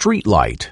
streetlight